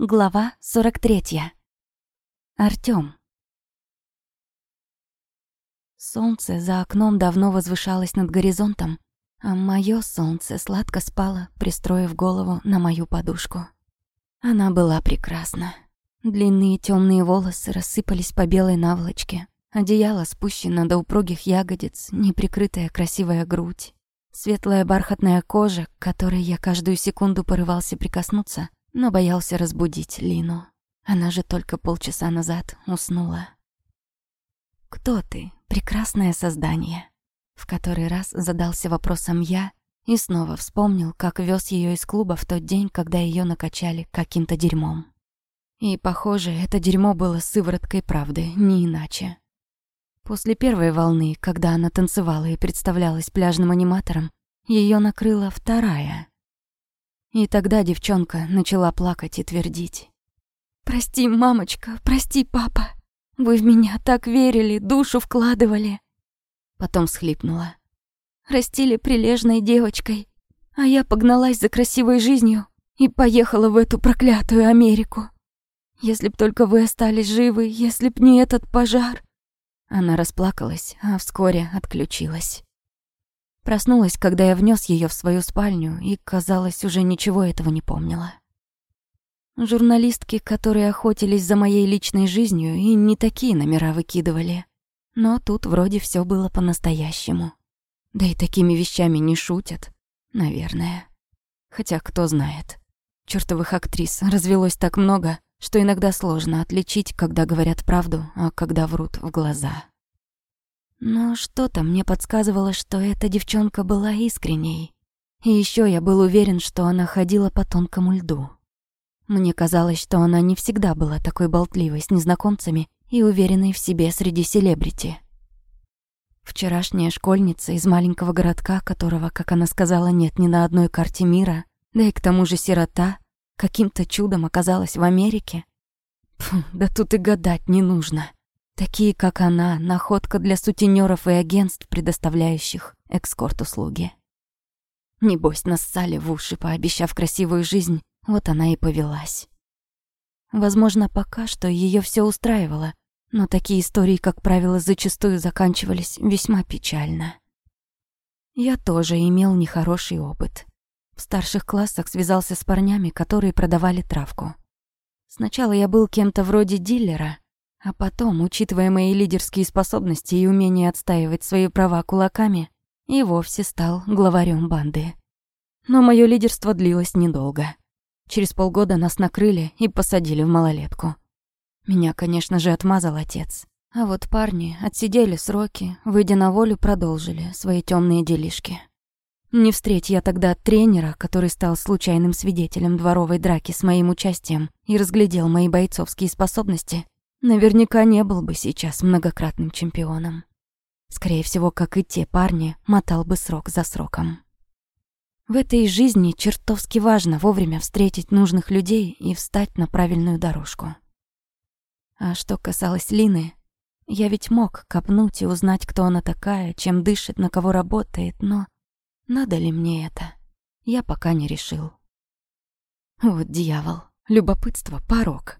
Глава 43. Артём. Солнце за окном давно возвышалось над горизонтом, а моё солнце сладко спало, пристроив голову на мою подушку. Она была прекрасна. Длинные тёмные волосы рассыпались по белой наволочке, одеяло спущено до упругих ягодиц, неприкрытая красивая грудь, светлая бархатная кожа, к которой я каждую секунду порывался прикоснуться, но боялся разбудить Лину. Она же только полчаса назад уснула. «Кто ты, прекрасное создание?» В который раз задался вопросом я и снова вспомнил, как вез ее из клуба в тот день, когда ее накачали каким-то дерьмом. И, похоже, это дерьмо было сывороткой правды, не иначе. После первой волны, когда она танцевала и представлялась пляжным аниматором, ее накрыла вторая. И тогда девчонка начала плакать и твердить. «Прости, мамочка, прости, папа. Вы в меня так верили, душу вкладывали». Потом схлипнула. Растили прилежной девочкой, а я погналась за красивой жизнью и поехала в эту проклятую Америку. Если б только вы остались живы, если б не этот пожар. Она расплакалась, а вскоре отключилась. Проснулась, когда я внес ее в свою спальню, и, казалось, уже ничего этого не помнила. Журналистки, которые охотились за моей личной жизнью, и не такие номера выкидывали. Но тут вроде все было по-настоящему. Да и такими вещами не шутят, наверное. Хотя кто знает. Чёртовых актрис развелось так много, что иногда сложно отличить, когда говорят правду, а когда врут в глаза. Но что-то мне подсказывало, что эта девчонка была искренней. И еще я был уверен, что она ходила по тонкому льду. Мне казалось, что она не всегда была такой болтливой с незнакомцами и уверенной в себе среди селебрити. Вчерашняя школьница из маленького городка, которого, как она сказала, нет ни на одной карте мира, да и к тому же сирота, каким-то чудом оказалась в Америке. Фу, да тут и гадать не нужно. Такие, как она, находка для сутенеров и агентств, предоставляющих экскорт-услуги. Небось, нассали в уши, пообещав красивую жизнь, вот она и повелась. Возможно, пока что ее все устраивало, но такие истории, как правило, зачастую заканчивались весьма печально. Я тоже имел нехороший опыт. В старших классах связался с парнями, которые продавали травку. Сначала я был кем-то вроде дилера, а потом, учитывая мои лидерские способности и умение отстаивать свои права кулаками, и вовсе стал главарем банды. Но мое лидерство длилось недолго. Через полгода нас накрыли и посадили в малолетку. Меня, конечно же, отмазал отец. А вот парни отсидели сроки, выйдя на волю, продолжили свои темные делишки. Не встреть я тогда тренера, который стал случайным свидетелем дворовой драки с моим участием и разглядел мои бойцовские способности, наверняка не был бы сейчас многократным чемпионом. Скорее всего, как и те парни, мотал бы срок за сроком. В этой жизни чертовски важно вовремя встретить нужных людей и встать на правильную дорожку. А что касалось Лины, я ведь мог копнуть и узнать, кто она такая, чем дышит, на кого работает, но надо ли мне это? Я пока не решил. Вот дьявол, любопытство — порог.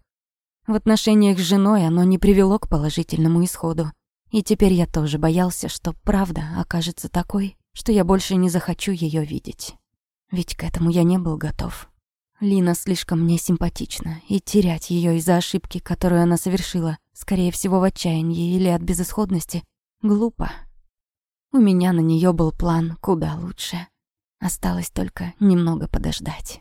В отношениях с женой оно не привело к положительному исходу. И теперь я тоже боялся, что правда окажется такой, что я больше не захочу ее видеть. Ведь к этому я не был готов. Лина слишком мне симпатична, и терять ее из-за ошибки, которую она совершила, скорее всего, в отчаянии или от безысходности, глупо. У меня на нее был план куда лучше. Осталось только немного подождать.